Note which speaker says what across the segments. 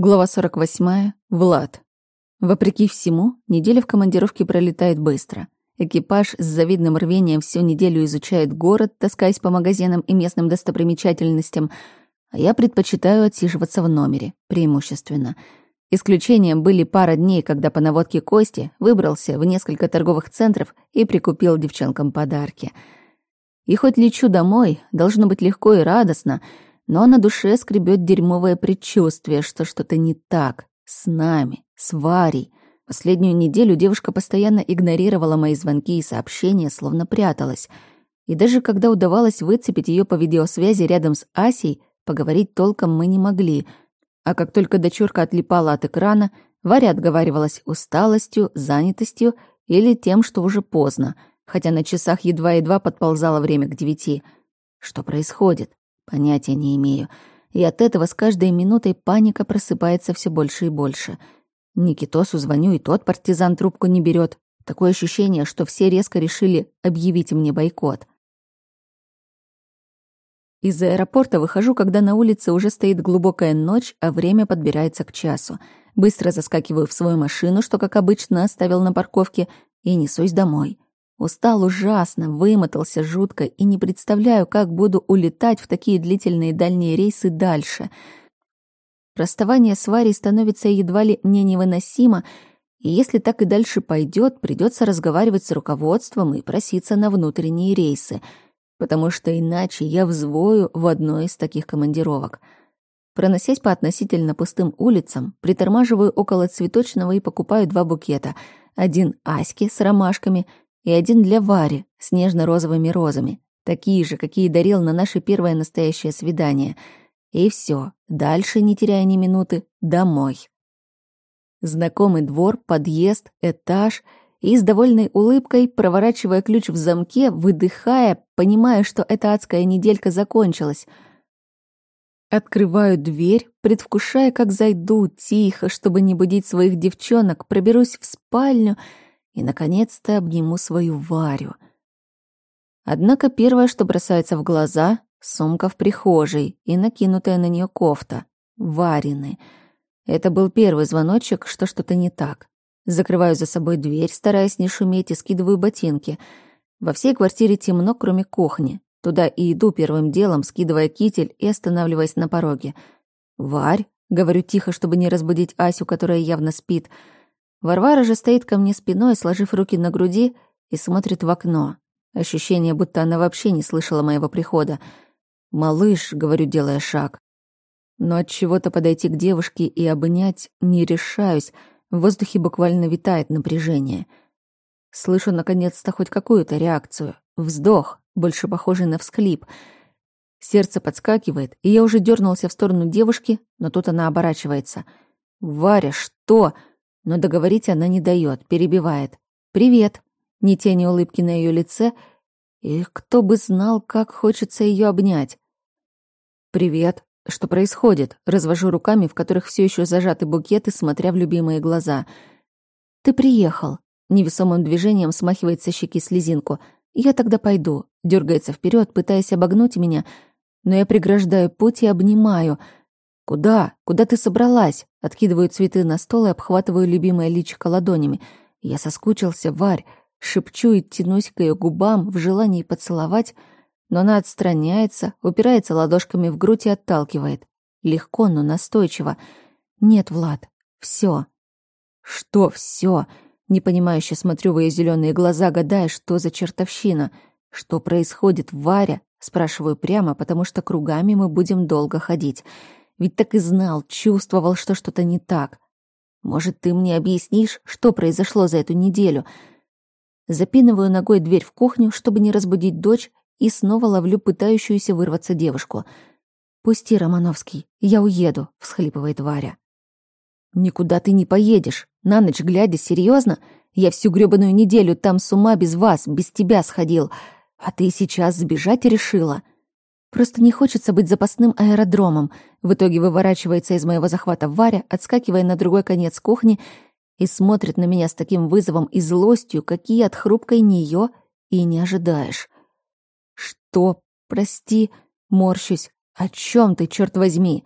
Speaker 1: Глава 48. Влад. Вопреки всему, неделя в командировке пролетает быстро. Экипаж с завидным рвением всю неделю изучает город, таскаясь по магазинам и местным достопримечательностям, а я предпочитаю отсиживаться в номере, преимущественно. Исключением были пара дней, когда по наводке Кости выбрался в несколько торговых центров и прикупил девчонкам подарки. И хоть лечу домой, должно быть легко и радостно — но на душе скребет дерьмовое предчувствие, что что-то не так с нами, с Варей. Последнюю неделю девушка постоянно игнорировала мои звонки и сообщения, словно пряталась. И даже когда удавалось выцепить ее по видеосвязи рядом с Асей, поговорить толком мы не могли. А как только дочурка отлипала от экрана, Варя отговаривалась усталостью, занятостью или тем, что уже поздно, хотя на часах едва-едва подползало время к девяти. Что происходит? Понятия не имею. И от этого с каждой минутой паника просыпается все больше и больше. Никитосу звоню, и тот партизан трубку не берет. Такое ощущение, что все резко решили объявить мне бойкот. Из аэропорта выхожу, когда на улице уже стоит глубокая ночь, а время подбирается к часу. Быстро заскакиваю в свою машину, что, как обычно, оставил на парковке, и несусь домой. Устал ужасно, вымотался жутко и не представляю, как буду улетать в такие длительные дальние рейсы дальше. Расставание с Варей становится едва ли не невыносимо, и если так и дальше пойдет, придется разговаривать с руководством и проситься на внутренние рейсы, потому что иначе я взвою в одной из таких командировок. Проносясь по относительно пустым улицам, притормаживаю около цветочного и покупаю два букета. Один Аське с ромашками — и один для Вари с нежно-розовыми розами, такие же, какие дарил на наше первое настоящее свидание. И все, дальше, не теряя ни минуты, домой. Знакомый двор, подъезд, этаж и с довольной улыбкой, проворачивая ключ в замке, выдыхая, понимая, что эта адская неделька закончилась. Открываю дверь, предвкушая, как зайду тихо, чтобы не будить своих девчонок, проберусь в спальню — и, наконец-то, обниму свою Варю. Однако первое, что бросается в глаза — сумка в прихожей и накинутая на нее кофта. Варины. Это был первый звоночек, что что-то не так. Закрываю за собой дверь, стараясь не шуметь, и скидываю ботинки. Во всей квартире темно, кроме кухни. Туда и иду первым делом, скидывая китель и останавливаясь на пороге. «Варь», — говорю тихо, чтобы не разбудить Асю, которая явно спит, — Варвара же стоит ко мне спиной, сложив руки на груди и смотрит в окно. Ощущение, будто она вообще не слышала моего прихода. «Малыш», — говорю, делая шаг. Но от чего-то подойти к девушке и обнять не решаюсь. В воздухе буквально витает напряжение. Слышу, наконец-то, хоть какую-то реакцию. Вздох, больше похожий на всхлип. Сердце подскакивает, и я уже дернулся в сторону девушки, но тут она оборачивается. «Варя, что?» Но договорить она не дает, перебивает. «Привет!» Ни тени улыбки на ее лице, и кто бы знал, как хочется ее обнять. «Привет!» Что происходит? Развожу руками, в которых все еще зажаты букеты, смотря в любимые глаза. «Ты приехал!» Невесомым движением смахивает со щеки слезинку. «Я тогда пойду», дергается вперед, пытаясь обогнуть меня, но я преграждаю путь и обнимаю — «Куда? Куда ты собралась?» Откидываю цветы на стол и обхватываю любимое личико ладонями. Я соскучился, Варь. Шепчу и тянусь к ее губам в желании поцеловать, но она отстраняется, упирается ладошками в грудь и отталкивает. Легко, но настойчиво. «Нет, Влад, все. «Что все? Непонимающе смотрю в ее зеленые глаза, гадая, что за чертовщина. «Что происходит, Варя?» Спрашиваю прямо, потому что кругами мы будем долго ходить. Ведь так и знал, чувствовал, что что-то не так. Может, ты мне объяснишь, что произошло за эту неделю? Запинываю ногой дверь в кухню, чтобы не разбудить дочь, и снова ловлю пытающуюся вырваться девушку. «Пусти, Романовский, я уеду», — всхлипывает Варя. «Никуда ты не поедешь. На ночь глядя, серьезно? Я всю грёбаную неделю там с ума без вас, без тебя сходил. А ты сейчас сбежать решила?» Просто не хочется быть запасным аэродромом. В итоге выворачивается из моего захвата Варя, отскакивая на другой конец кухни и смотрит на меня с таким вызовом и злостью, какие от хрупкой неё и не ожидаешь. «Что? Прости?» — морщусь. «О чём ты, чёрт возьми?»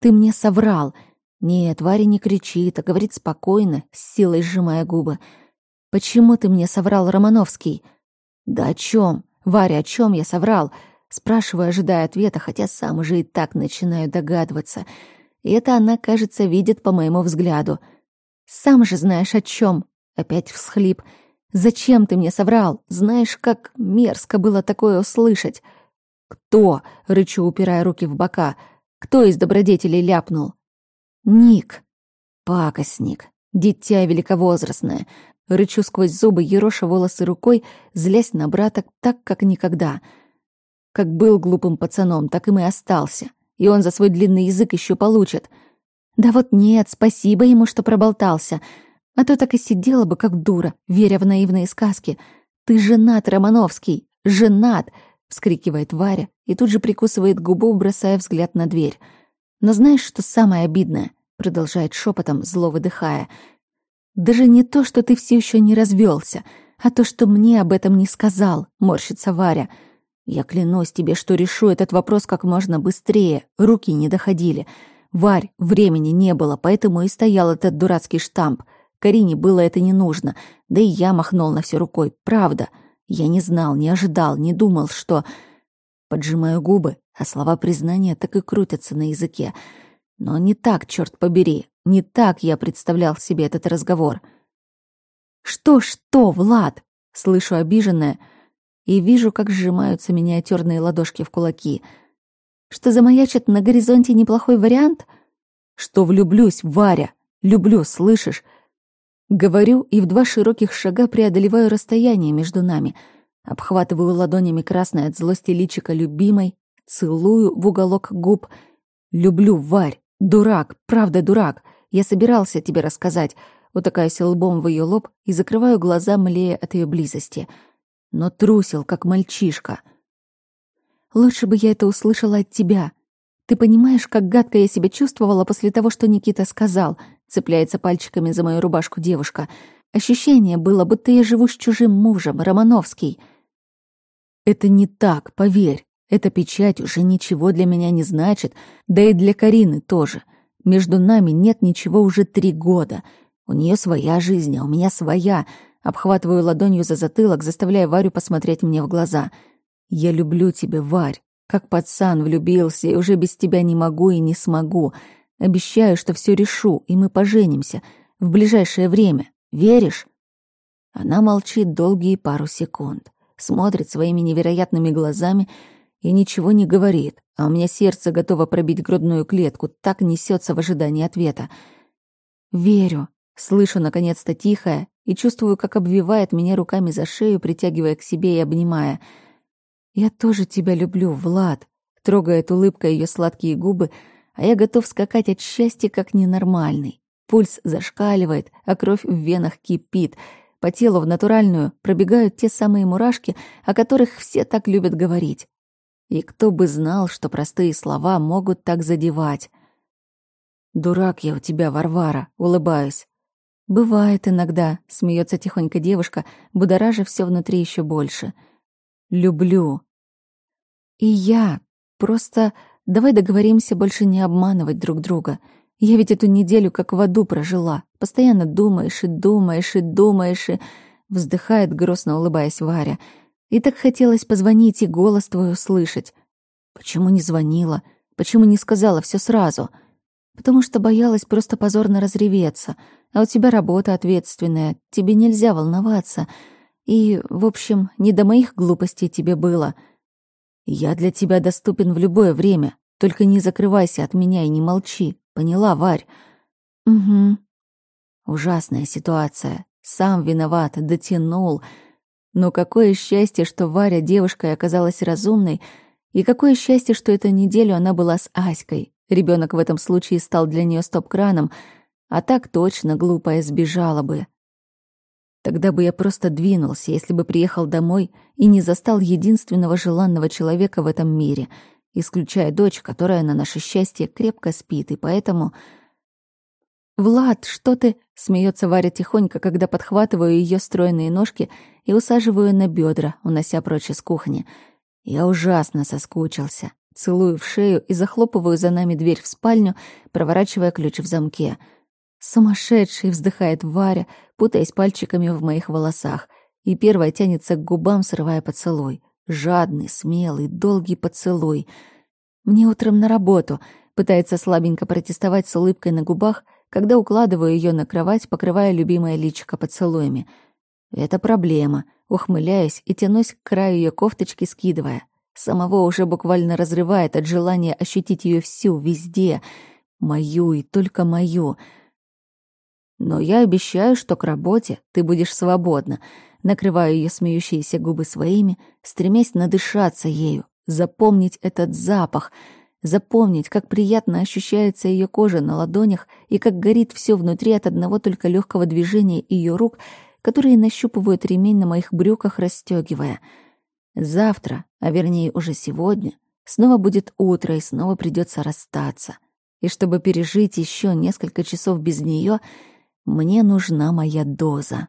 Speaker 1: «Ты мне соврал. Нет, Варя не кричит, а говорит спокойно, с силой сжимая губы. «Почему ты мне соврал, Романовский?» «Да о чем? Варя, о чем я соврал?» Спрашиваю, ожидая ответа, хотя сам уже и так начинаю догадываться. И это она, кажется, видит по моему взгляду. «Сам же знаешь о чем? Опять всхлип. «Зачем ты мне соврал? Знаешь, как мерзко было такое услышать?» «Кто?» — рычу, упирая руки в бока. «Кто из добродетелей ляпнул?» «Ник». «Пакостник. Дитя великовозрастное. Рычу сквозь зубы, ероша волосы рукой, злясь на брата так, как никогда. Как был глупым пацаном, так им и остался. И он за свой длинный язык еще получит. Да вот нет, спасибо ему, что проболтался. А то так и сидела бы, как дура, веря в наивные сказки. «Ты женат, Романовский! Женат!» — вскрикивает Варя и тут же прикусывает губу, бросая взгляд на дверь. «Но знаешь, что самое обидное?» — продолжает шепотом, зло выдыхая — даже не то, что ты все еще не развелся, а то, что мне об этом не сказал, морщится Варя. Я клянусь тебе, что решу этот вопрос как можно быстрее. Руки не доходили. Варь, времени не было, поэтому и стоял этот дурацкий штамп. Карине было это не нужно, да и я махнул на все рукой. Правда. Я не знал, не ожидал, не думал, что... Поджимаю губы, а слова признания так и крутятся на языке. Но не так, черт побери. Не так я представлял себе этот разговор. «Что-что, Влад?» — слышу обиженное и вижу, как сжимаются миниатюрные ладошки в кулаки. «Что замаячит на горизонте неплохой вариант?» «Что влюблюсь, Варя! Люблю, слышишь?» Говорю и в два широких шага преодолеваю расстояние между нами, обхватываю ладонями красное от злости личика любимой, целую в уголок губ. «Люблю, Варь! Дурак, правда дурак! Я собирался тебе рассказать. Утыкаюсь лбом в ее лоб и закрываю глаза, млея от ее близости. Но трусил, как мальчишка. Лучше бы я это услышала от тебя. Ты понимаешь, как гадко я себя чувствовала после того, что Никита сказал? Цепляется пальчиками за мою рубашку девушка. Ощущение было, будто я живу с чужим мужем, Романовский. Это не так, поверь. Эта печать уже ничего для меня не значит, да и для Карины тоже. Между нами нет ничего уже три года. У нее своя жизнь, а у меня своя. Обхватываю ладонью за затылок, заставляя Варю посмотреть мне в глаза. «Я люблю тебя, Варь. Как пацан влюбился, и уже без тебя не могу и не смогу. Обещаю, что все решу, и мы поженимся. В ближайшее время. Веришь?» Она молчит долгие пару секунд. Смотрит своими невероятными глазами и ничего не говорит а у меня сердце готово пробить грудную клетку, так несется в ожидании ответа. «Верю», слышу наконец-то тихое и чувствую, как обвивает меня руками за шею, притягивая к себе и обнимая. «Я тоже тебя люблю, Влад», трогает улыбкой ее сладкие губы, а я готов скакать от счастья, как ненормальный. Пульс зашкаливает, а кровь в венах кипит. По телу в натуральную пробегают те самые мурашки, о которых все так любят говорить. И кто бы знал, что простые слова могут так задевать. «Дурак я у тебя, Варвара», — улыбаюсь. «Бывает иногда», — смеется тихонько девушка, будоража все внутри еще больше. «Люблю». «И я. Просто давай договоримся больше не обманывать друг друга. Я ведь эту неделю как в аду прожила. Постоянно думаешь и думаешь и думаешь и...» Вздыхает, грустно улыбаясь Варя — и так хотелось позвонить и голос твой услышать. Почему не звонила? Почему не сказала все сразу? Потому что боялась просто позорно разреветься. А у тебя работа ответственная, тебе нельзя волноваться. И, в общем, не до моих глупостей тебе было. Я для тебя доступен в любое время. Только не закрывайся от меня и не молчи. Поняла, Варь? Угу. Ужасная ситуация. Сам виноват, дотянул. Но какое счастье, что Варя девушкой оказалась разумной, и какое счастье, что эту неделю она была с Аськой. Ребенок в этом случае стал для нее стоп-краном, а так точно глупая сбежала бы. Тогда бы я просто двинулся, если бы приехал домой и не застал единственного желанного человека в этом мире, исключая дочь, которая на наше счастье крепко спит, и поэтому... «Влад, что ты...» — смеется Варя тихонько, когда подхватываю ее стройные ножки и усаживаю на бедра, унося прочь из кухни. Я ужасно соскучился. Целую в шею и захлопываю за нами дверь в спальню, проворачивая ключ в замке. «Сумасшедший!» — вздыхает Варя, путаясь пальчиками в моих волосах, и первая тянется к губам, срывая поцелуй. Жадный, смелый, долгий поцелуй. «Мне утром на работу», — пытается слабенько протестовать с улыбкой на губах, когда укладываю ее на кровать, покрывая любимое личико поцелуями. Это проблема, ухмыляясь и тянусь к краю ее кофточки, скидывая. Самого уже буквально разрывает от желания ощутить ее всю, везде. Мою и только мою. Но я обещаю, что к работе ты будешь свободна. Накрываю ее смеющиеся губы своими, стремясь надышаться ею, запомнить этот запах, запомнить, как приятно ощущается ее кожа на ладонях и как горит все внутри от одного только легкого движения ее рук, которые нащупывают ремень на моих брюках, расстегивая — Завтра, а вернее уже сегодня, снова будет утро и снова придется расстаться. И чтобы пережить еще несколько часов без нее, мне нужна моя доза.